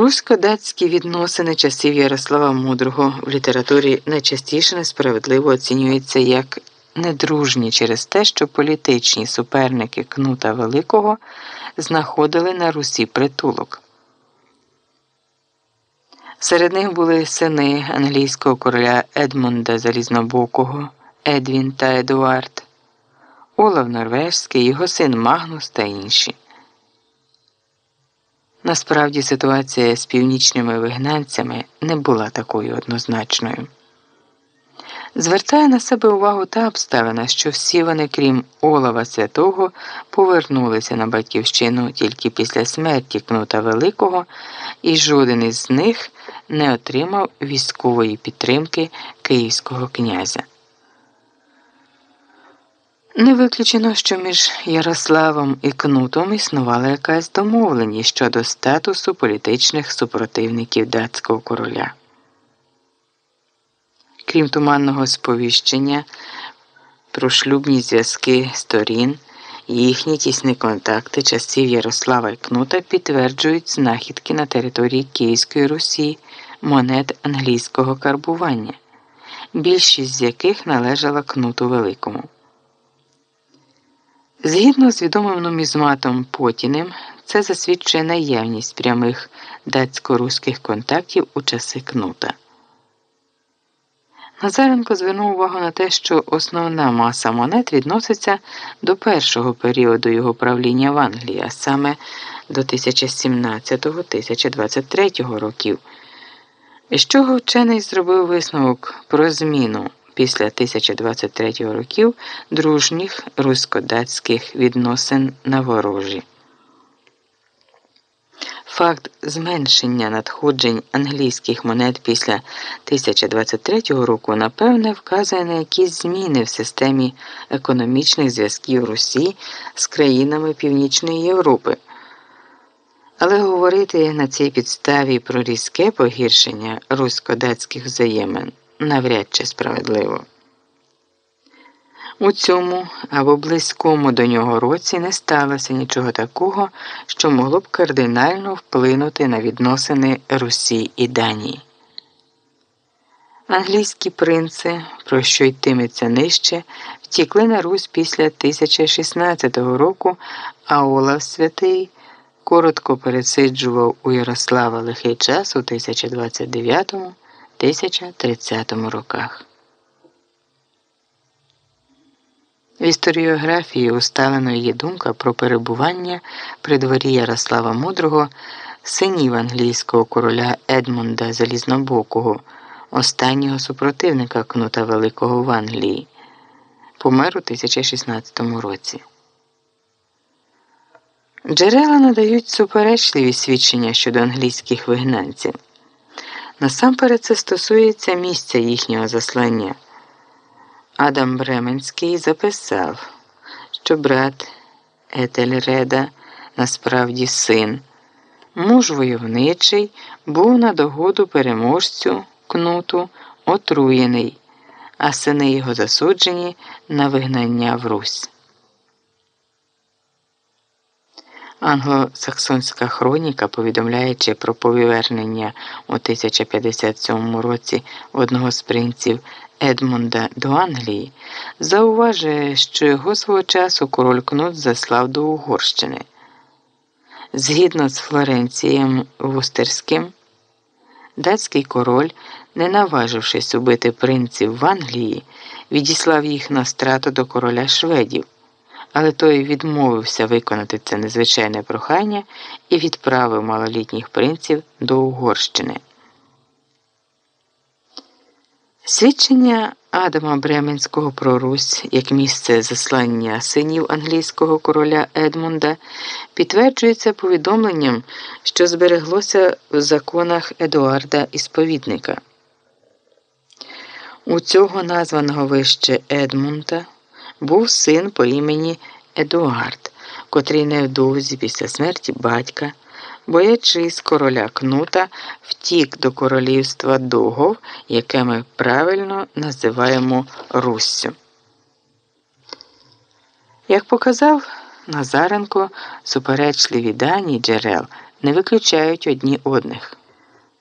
Русько-датські відносини часів Ярослава Мудрого в літературі найчастіше несправедливо оцінюються як недружні через те, що політичні суперники Кнута Великого знаходили на Русі притулок. Серед них були сини англійського короля Едмунда Залізнобокого, Едвін та Едуард, Олав Норвежський, його син Магнус та інші. Насправді ситуація з північними вигнанцями не була такою однозначною. Звертає на себе увагу та обставина, що всі вони, крім Олава Святого, повернулися на батьківщину тільки після смерті Кнута Великого, і жоден із них не отримав військової підтримки Київського князя. Не виключено, що між Ярославом і Кнутом існувала якась домовленість щодо статусу політичних супротивників датського короля. Крім туманного сповіщення про шлюбні зв'язки сторін, їхні тісні контакти часів Ярослава і Кнута підтверджують знахідки на території Київської Русі монет англійського карбування, більшість з яких належала Кнуту Великому. Згідно з відомим нумізматом Потіним, це засвідчує наявність прямих датсько-руських контактів у часи кнута. Назаренко звернув увагу на те, що основна маса монет відноситься до першого періоду його правління в Англії, а саме до 1017-1023 років, з чого вчений зробив висновок про зміну після 1023 років дружніх русько-датських відносин на ворожі. Факт зменшення надходжень англійських монет після 1023 року напевне вказує на якісь зміни в системі економічних зв'язків Русі з країнами Північної Європи. Але говорити на цій підставі про різке погіршення русько-датських взаємин навряд чи справедливо. У цьому або близькому до нього році не сталося нічого такого, що могло б кардинально вплинути на відносини Русі і Данії. Англійські принци, про що йтиметься нижче, втікли на Русь після 1016 року, а Олав Святий коротко пересиджував у Ярослава лихий час у 1029 1030 роках. В історіографії усталено є думка про перебування при дворі Ярослава Мудрого, синів англійського короля Едмунда Залізнобокого, останнього супротивника Кнута Великого в Англії, помер у 1016 році. Джерела надають суперечливі свідчення щодо англійських вигнанців. Насамперед це стосується місця їхнього заслання. Адам Бременський записав, що брат Етельреда насправді син, муж войовничий, був на догоду переможцю кнуту отруєний, а сини його засуджені на вигнання в Русь. Англосаксонська хроніка, повідомляючи про повернення у 1057 році одного з принців Едмунда до Англії, зауважує, що його свого часу король Кнут заслав до Угорщини. Згідно з Флоренцієм Вустерським, датський король, не наважившись убити принців в Англії, відіслав їх на страту до короля шведів але той відмовився виконати це незвичайне прохання і відправив малолітніх принців до Угорщини. Свідчення Адама Бременського про Русь як місце заслання синів англійського короля Едмунда підтверджується повідомленням, що збереглося в законах Едуарда Ісповідника. У цього названого вище Едмунда був син по імені Едуард, котрий невдовзі після смерті батька, боячись короля Кнута, втік до королівства Догов, яке ми правильно називаємо Руссю. Як показав Назаренко, суперечливі дані джерел не виключають одні одних.